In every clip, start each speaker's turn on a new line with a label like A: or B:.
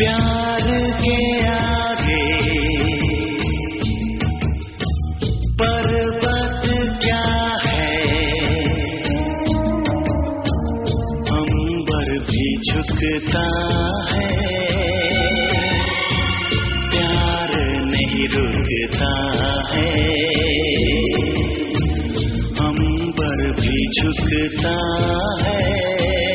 A: प्यार के आगे। पर्वत क्या है? अंबर भी झुकता है। प्यार नहीं रुकता है। अंबर भी झुकता है।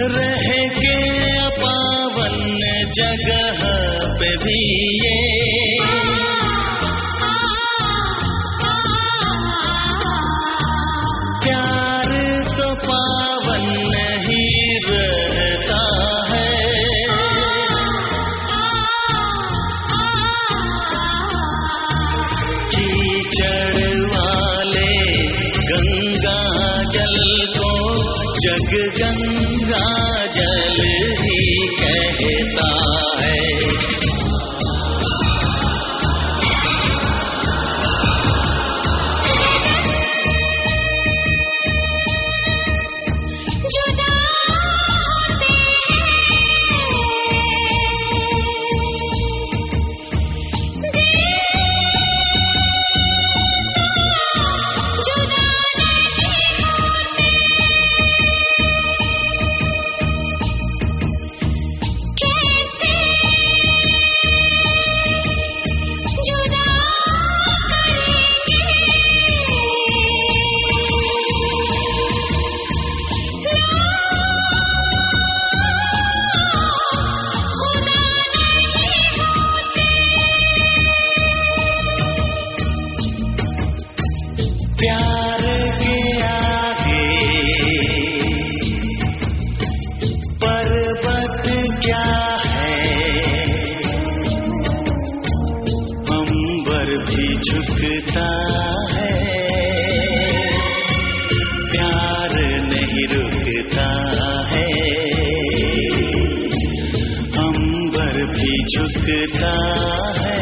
A: रह के पावन जगह पे भी ये। झुकता है। प्यार नहीं रुकता है। अंबर भी झुकता है।